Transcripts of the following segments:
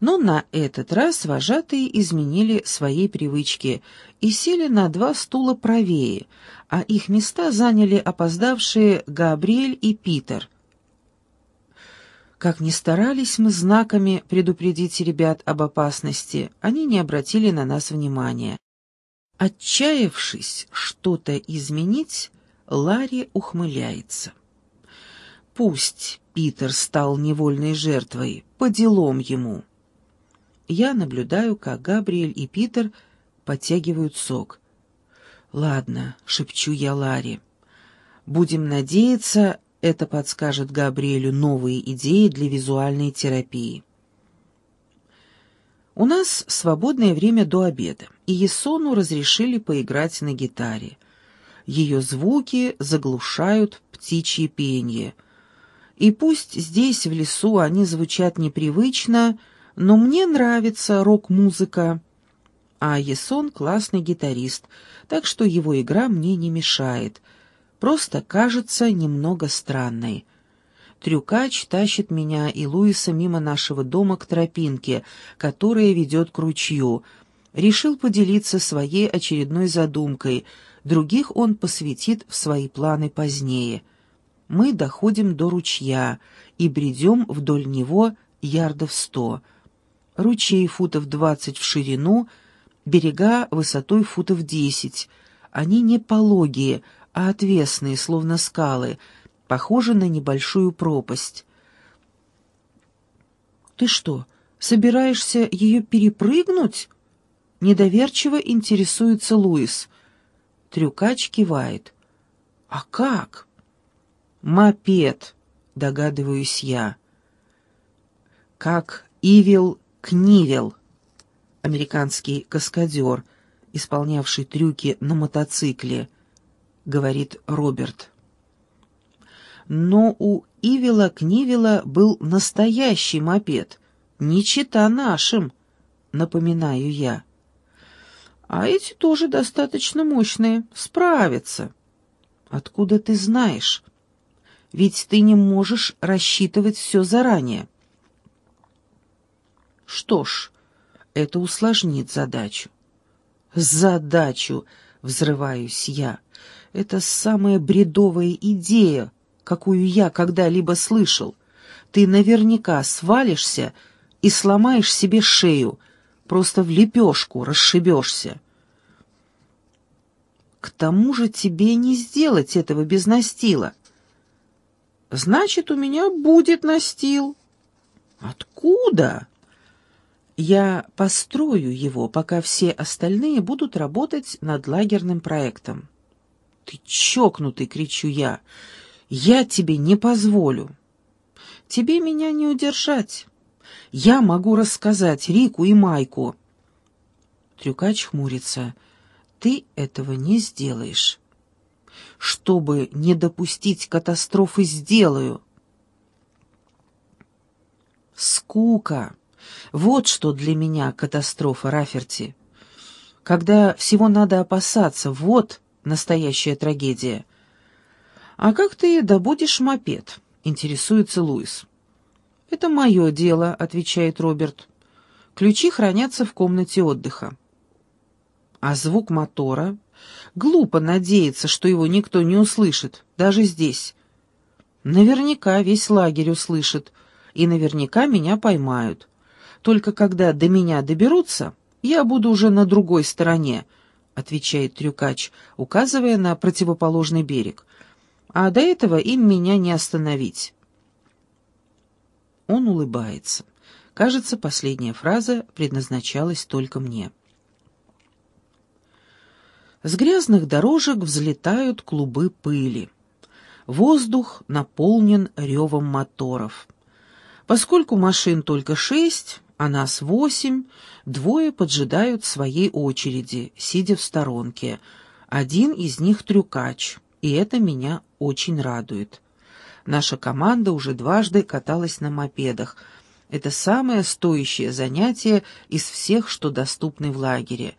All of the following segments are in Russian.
Но на этот раз вожатые изменили свои привычки и сели на два стула правее, а их места заняли опоздавшие Габриэль и Питер. Как ни старались мы знаками предупредить ребят об опасности, они не обратили на нас внимания. Отчаявшись что-то изменить, Ларри ухмыляется. Пусть Питер стал невольной жертвой, по делам ему. Я наблюдаю, как Габриэль и Питер подтягивают сок. «Ладно», — шепчу я Ларе. «Будем надеяться, это подскажет Габриэлю новые идеи для визуальной терапии». У нас свободное время до обеда, и Есону разрешили поиграть на гитаре. Ее звуки заглушают птичье пение. И пусть здесь, в лесу, они звучат непривычно, но мне нравится рок-музыка. А Есон классный гитарист, так что его игра мне не мешает. Просто кажется немного странной. Трюкач тащит меня и Луиса мимо нашего дома к тропинке, которая ведет к ручью. Решил поделиться своей очередной задумкой, других он посвятит в свои планы позднее. Мы доходим до ручья и бредем вдоль него ярдов сто — ручей футов двадцать в ширину, берега высотой футов десять. Они не пологие, а отвесные, словно скалы, похожи на небольшую пропасть. «Ты что, собираешься ее перепрыгнуть?» Недоверчиво интересуется Луис. Трюкач кивает. «А как?» «Мопед», догадываюсь я. Как Ивил Книвел, американский каскадер, исполнявший трюки на мотоцикле, говорит Роберт. Но у Ивела Книвела был настоящий мопед, не чита нашим, напоминаю я. А эти тоже достаточно мощные, справятся. Откуда ты знаешь? Ведь ты не можешь рассчитывать все заранее. Что ж, это усложнит задачу. Задачу, взрываюсь я. Это самая бредовая идея, какую я когда-либо слышал. Ты наверняка свалишься и сломаешь себе шею, просто в лепешку расшибешься. К тому же тебе не сделать этого без настила. Значит, у меня будет настил. Откуда? Я построю его, пока все остальные будут работать над лагерным проектом. «Ты чокнутый!» — кричу я. «Я тебе не позволю!» «Тебе меня не удержать. Я могу рассказать Рику и Майку». Трюкач хмурится. «Ты этого не сделаешь». «Чтобы не допустить катастрофы, сделаю». «Скука!» Вот что для меня катастрофа Раферти. Когда всего надо опасаться, вот настоящая трагедия. «А как ты добудешь мопед?» — интересуется Луис. «Это мое дело», — отвечает Роберт. «Ключи хранятся в комнате отдыха». А звук мотора? Глупо надеяться, что его никто не услышит, даже здесь. Наверняка весь лагерь услышит, и наверняка меня поймают. Только когда до меня доберутся, я буду уже на другой стороне», — отвечает трюкач, указывая на противоположный берег. «А до этого им меня не остановить». Он улыбается. Кажется, последняя фраза предназначалась только мне. С грязных дорожек взлетают клубы пыли. Воздух наполнен ревом моторов. Поскольку машин только шесть, а нас восемь, двое поджидают своей очереди, сидя в сторонке. Один из них трюкач, и это меня очень радует. Наша команда уже дважды каталась на мопедах. Это самое стоящее занятие из всех, что доступны в лагере.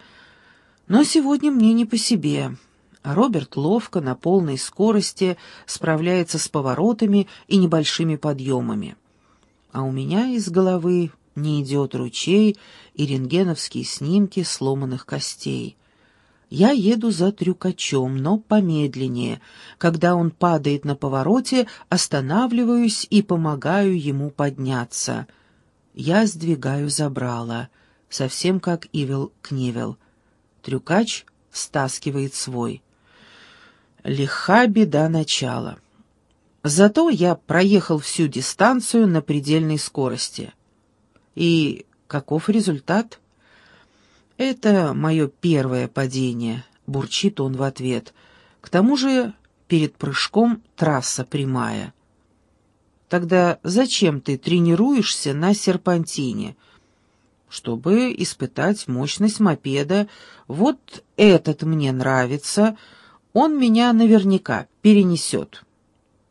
Но сегодня мне не по себе. Роберт ловко, на полной скорости, справляется с поворотами и небольшими подъемами. А у меня из головы Не идет ручей и рентгеновские снимки сломанных костей. Я еду за трюкачом, но помедленнее. Когда он падает на повороте, останавливаюсь и помогаю ему подняться. Я сдвигаю забрало, совсем как Ивел Книвел. Трюкач стаскивает свой. Лиха беда начала. Зато я проехал всю дистанцию на предельной скорости. И каков результат? «Это мое первое падение», — бурчит он в ответ. «К тому же перед прыжком трасса прямая». «Тогда зачем ты тренируешься на серпантине?» «Чтобы испытать мощность мопеда. Вот этот мне нравится. Он меня наверняка перенесет».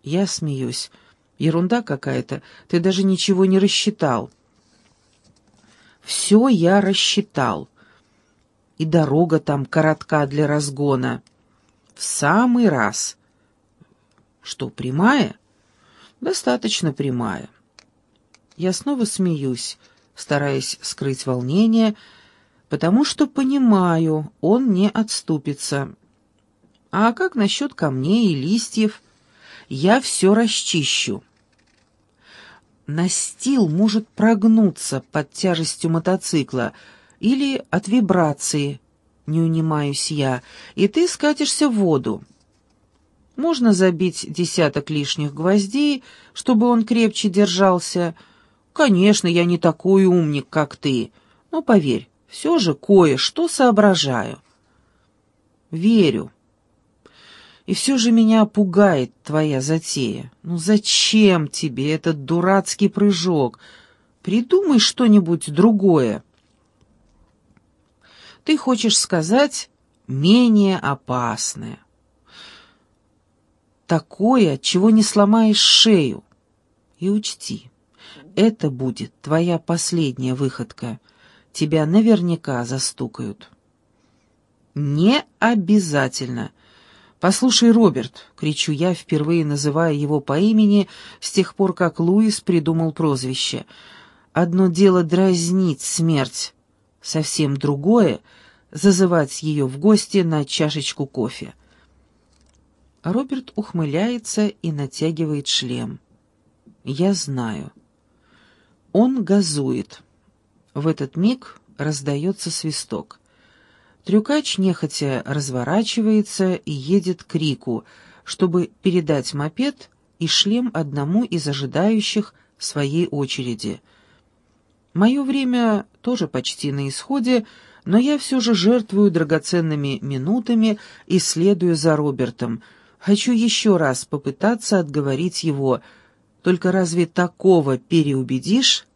Я смеюсь. «Ерунда какая-то. Ты даже ничего не рассчитал». «Все я рассчитал» и дорога там коротка для разгона. В самый раз. Что, прямая? Достаточно прямая. Я снова смеюсь, стараясь скрыть волнение, потому что понимаю, он не отступится. А как насчет камней и листьев? Я все расчищу. Настил может прогнуться под тяжестью мотоцикла — или от вибрации, не унимаюсь я, и ты скатишься в воду. Можно забить десяток лишних гвоздей, чтобы он крепче держался. Конечно, я не такой умник, как ты, но поверь, все же кое-что соображаю. Верю. И все же меня пугает твоя затея. Ну зачем тебе этот дурацкий прыжок? Придумай что-нибудь другое. Ты хочешь сказать менее опасное. Такое, чего не сломаешь шею. И учти, это будет твоя последняя выходка. Тебя наверняка застукают. Не обязательно. «Послушай, Роберт», — кричу я, впервые называя его по имени с тех пор, как Луис придумал прозвище. «Одно дело дразнить смерть, совсем другое — зазывать ее в гости на чашечку кофе. Роберт ухмыляется и натягивает шлем. Я знаю. Он газует. В этот миг раздается свисток. Трюкач нехотя разворачивается и едет к Рику, чтобы передать мопед и шлем одному из ожидающих своей очереди — Мое время тоже почти на исходе, но я все же жертвую драгоценными минутами и следую за Робертом. Хочу еще раз попытаться отговорить его. Только разве такого переубедишь?